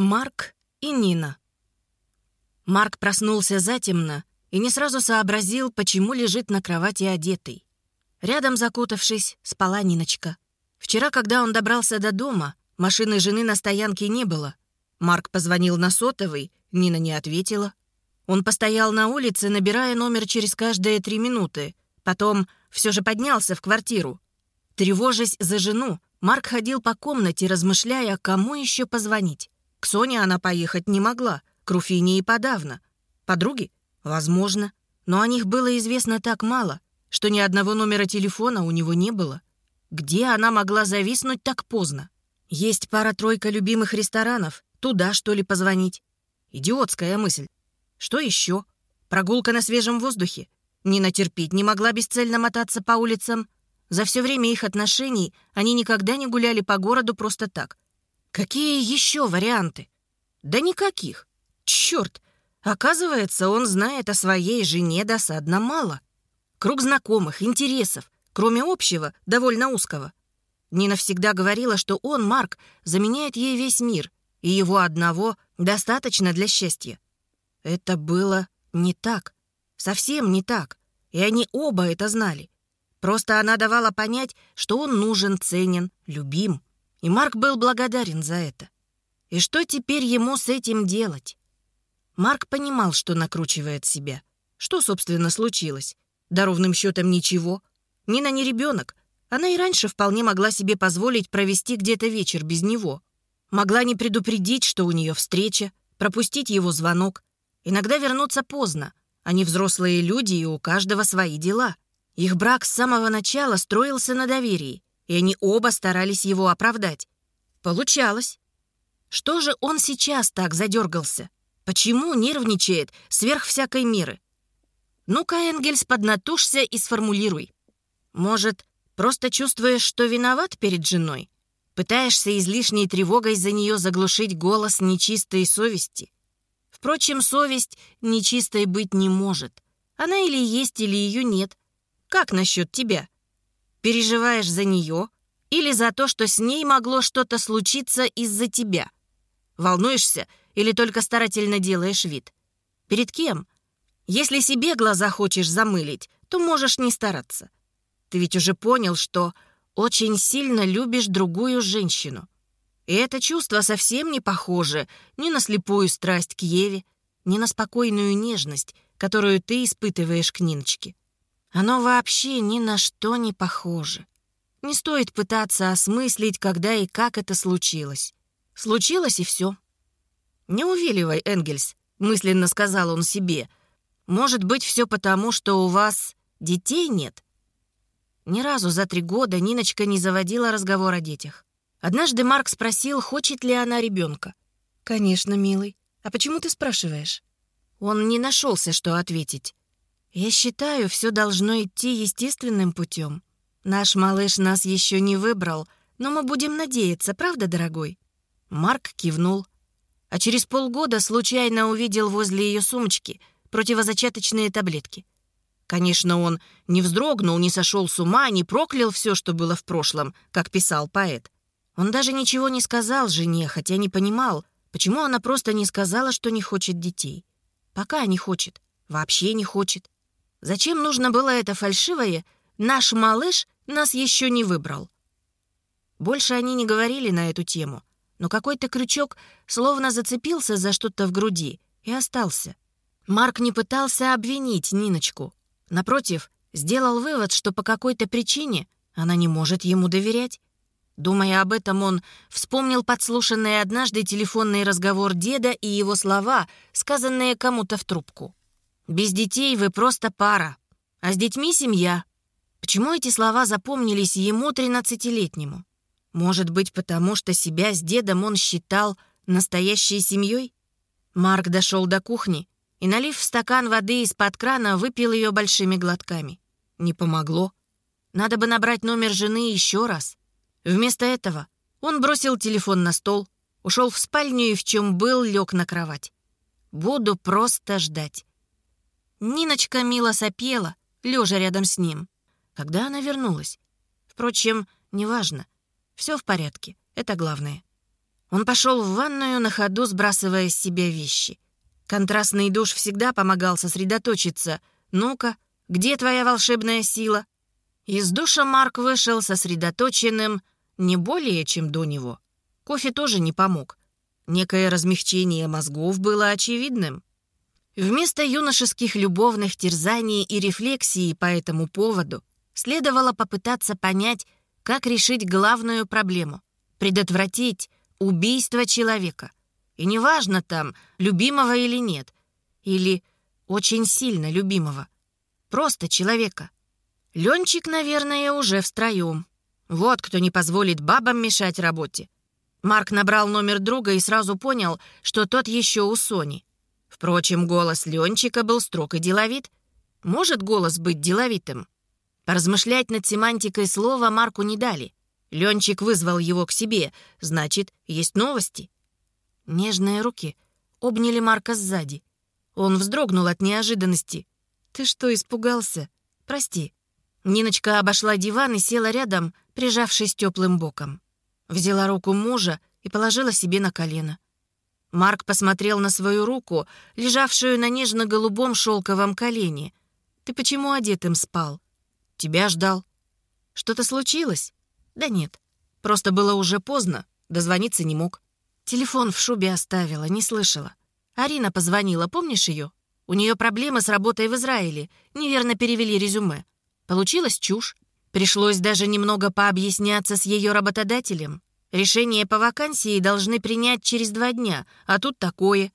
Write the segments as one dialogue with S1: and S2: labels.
S1: Марк и Нина. Марк проснулся затемно и не сразу сообразил, почему лежит на кровати одетый. Рядом, закутавшись, спала Ниночка. Вчера, когда он добрался до дома, машины жены на стоянке не было. Марк позвонил на сотовый, Нина не ответила. Он постоял на улице, набирая номер через каждые три минуты. Потом все же поднялся в квартиру. Тревожась за жену, Марк ходил по комнате, размышляя, кому еще позвонить. К Соне она поехать не могла, к Руфине и подавно. Подруги? Возможно. Но о них было известно так мало, что ни одного номера телефона у него не было. Где она могла зависнуть так поздно? Есть пара-тройка любимых ресторанов. Туда, что ли, позвонить? Идиотская мысль. Что еще? Прогулка на свежем воздухе? Нина терпеть не могла бесцельно мотаться по улицам. За все время их отношений они никогда не гуляли по городу просто так. Какие еще варианты? Да никаких. Черт! Оказывается, он знает о своей жене досадно мало. Круг знакомых, интересов, кроме общего, довольно узкого. Нина всегда говорила, что он, Марк, заменяет ей весь мир, и его одного достаточно для счастья. Это было не так. Совсем не так. И они оба это знали. Просто она давала понять, что он нужен, ценен, любим. И Марк был благодарен за это. И что теперь ему с этим делать? Марк понимал, что накручивает себя. Что, собственно, случилось? Да ровным счетом ничего. Нина не ребенок. Она и раньше вполне могла себе позволить провести где-то вечер без него. Могла не предупредить, что у нее встреча, пропустить его звонок. Иногда вернуться поздно. Они взрослые люди, и у каждого свои дела. Их брак с самого начала строился на доверии и они оба старались его оправдать. Получалось. Что же он сейчас так задергался? Почему нервничает сверх всякой меры? Ну-ка, Энгельс, поднатужься и сформулируй. Может, просто чувствуешь, что виноват перед женой? Пытаешься излишней тревогой за нее заглушить голос нечистой совести? Впрочем, совесть нечистой быть не может. Она или есть, или ее нет. Как насчет тебя? Переживаешь за нее или за то, что с ней могло что-то случиться из-за тебя? Волнуешься или только старательно делаешь вид? Перед кем? Если себе глаза хочешь замылить, то можешь не стараться. Ты ведь уже понял, что очень сильно любишь другую женщину. И это чувство совсем не похоже ни на слепую страсть к Еве, ни на спокойную нежность, которую ты испытываешь к Ниночке. Оно вообще ни на что не похоже. Не стоит пытаться осмыслить, когда и как это случилось. Случилось и все. «Не увиливай, Энгельс», — мысленно сказал он себе. «Может быть, все потому, что у вас детей нет?» Ни разу за три года Ниночка не заводила разговор о детях. Однажды Марк спросил, хочет ли она ребенка. «Конечно, милый. А почему ты спрашиваешь?» Он не нашелся, что ответить. Я считаю, все должно идти естественным путем. Наш малыш нас еще не выбрал, но мы будем надеяться, правда, дорогой?» Марк кивнул. А через полгода случайно увидел возле ее сумочки противозачаточные таблетки. Конечно, он не вздрогнул, не сошел с ума, не проклял все, что было в прошлом, как писал поэт. Он даже ничего не сказал жене, хотя не понимал, почему она просто не сказала, что не хочет детей. Пока не хочет, вообще не хочет. Зачем нужно было это фальшивое «наш малыш нас еще не выбрал»? Больше они не говорили на эту тему, но какой-то крючок словно зацепился за что-то в груди и остался. Марк не пытался обвинить Ниночку. Напротив, сделал вывод, что по какой-то причине она не может ему доверять. Думая об этом, он вспомнил подслушанный однажды телефонный разговор деда и его слова, сказанные кому-то в трубку. Без детей вы просто пара, а с детьми семья. Почему эти слова запомнились ему, тринадцатилетнему? Может быть, потому что себя с дедом он считал настоящей семьей? Марк дошел до кухни и, налив в стакан воды из-под крана, выпил ее большими глотками. Не помогло. Надо бы набрать номер жены еще раз. Вместо этого он бросил телефон на стол, ушел в спальню и в чем был, лег на кровать. Буду просто ждать. Ниночка мило сопела, лежа рядом с ним. Когда она вернулась? Впрочем, неважно. Все в порядке, это главное. Он пошел в ванную на ходу, сбрасывая с себя вещи. Контрастный душ всегда помогал сосредоточиться. «Ну-ка, где твоя волшебная сила?» Из душа Марк вышел сосредоточенным не более, чем до него. Кофе тоже не помог. Некое размягчение мозгов было очевидным. Вместо юношеских любовных терзаний и рефлексий по этому поводу следовало попытаться понять, как решить главную проблему — предотвратить убийство человека. И неважно там, любимого или нет, или очень сильно любимого. Просто человека. Ленчик, наверное, уже в строю. Вот кто не позволит бабам мешать работе. Марк набрал номер друга и сразу понял, что тот еще у Сони. Впрочем, голос Ленчика был строг и деловит. Может голос быть деловитым? Поразмышлять над семантикой слова Марку не дали. Ленчик вызвал его к себе, значит, есть новости. Нежные руки обняли Марка сзади. Он вздрогнул от неожиданности. «Ты что, испугался? Прости». Ниночка обошла диван и села рядом, прижавшись теплым боком. Взяла руку мужа и положила себе на колено. Марк посмотрел на свою руку, лежавшую на нежно-голубом шелковом колене. «Ты почему одетым спал?» «Тебя ждал». «Что-то случилось?» «Да нет. Просто было уже поздно, дозвониться не мог. Телефон в шубе оставила, не слышала. Арина позвонила, помнишь ее? У нее проблемы с работой в Израиле, неверно перевели резюме. Получилась чушь. Пришлось даже немного пообъясняться с ее работодателем. Решение по вакансии должны принять через два дня, а тут такое.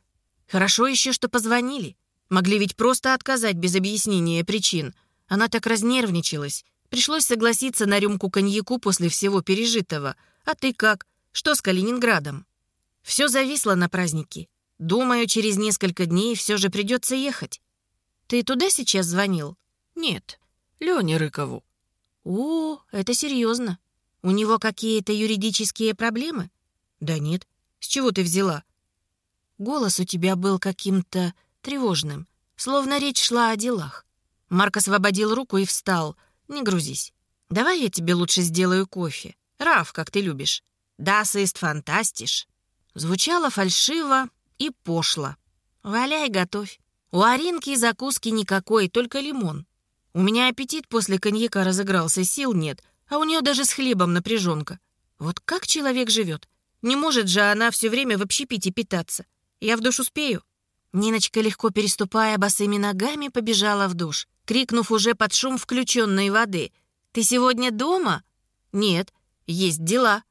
S1: Хорошо еще, что позвонили. Могли ведь просто отказать без объяснения причин. Она так разнервничалась. Пришлось согласиться на рюмку коньяку после всего пережитого. А ты как? Что с Калининградом? Все зависло на праздники. Думаю, через несколько дней все же придется ехать. Ты туда сейчас звонил? Нет. Лене Рыкову. О, это серьезно. У него какие-то юридические проблемы? Да нет. С чего ты взяла? Голос у тебя был каким-то тревожным, словно речь шла о делах. Марк освободил руку и встал. Не грузись. Давай я тебе лучше сделаю кофе. Раф, как ты любишь. Das ist fantastisch. Звучало фальшиво и пошло. Валяй, готовь. У Аринки закуски никакой, только лимон. У меня аппетит после коньяка разыгрался, сил нет, а у нее даже с хлебом напряженка. Вот как человек живет? Не может же она все время в общепите питаться. Я в душ успею?» Ниночка, легко переступая босыми ногами, побежала в душ, крикнув уже под шум включенной воды. «Ты сегодня дома?» «Нет, есть дела.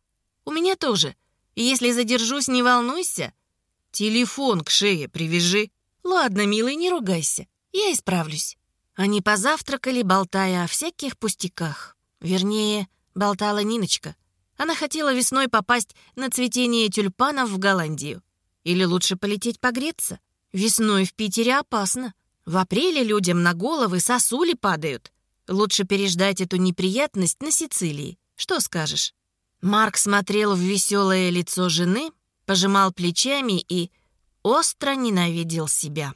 S1: У меня тоже. Если задержусь, не волнуйся. Телефон к шее привяжи. Ладно, милый, не ругайся. Я исправлюсь». Они позавтракали, болтая о всяких пустяках. Вернее, болтала Ниночка. Она хотела весной попасть на цветение тюльпанов в Голландию. Или лучше полететь погреться. Весной в Питере опасно. В апреле людям на головы сосули падают. Лучше переждать эту неприятность на Сицилии. Что скажешь? Марк смотрел в веселое лицо жены, пожимал плечами и остро ненавидел себя.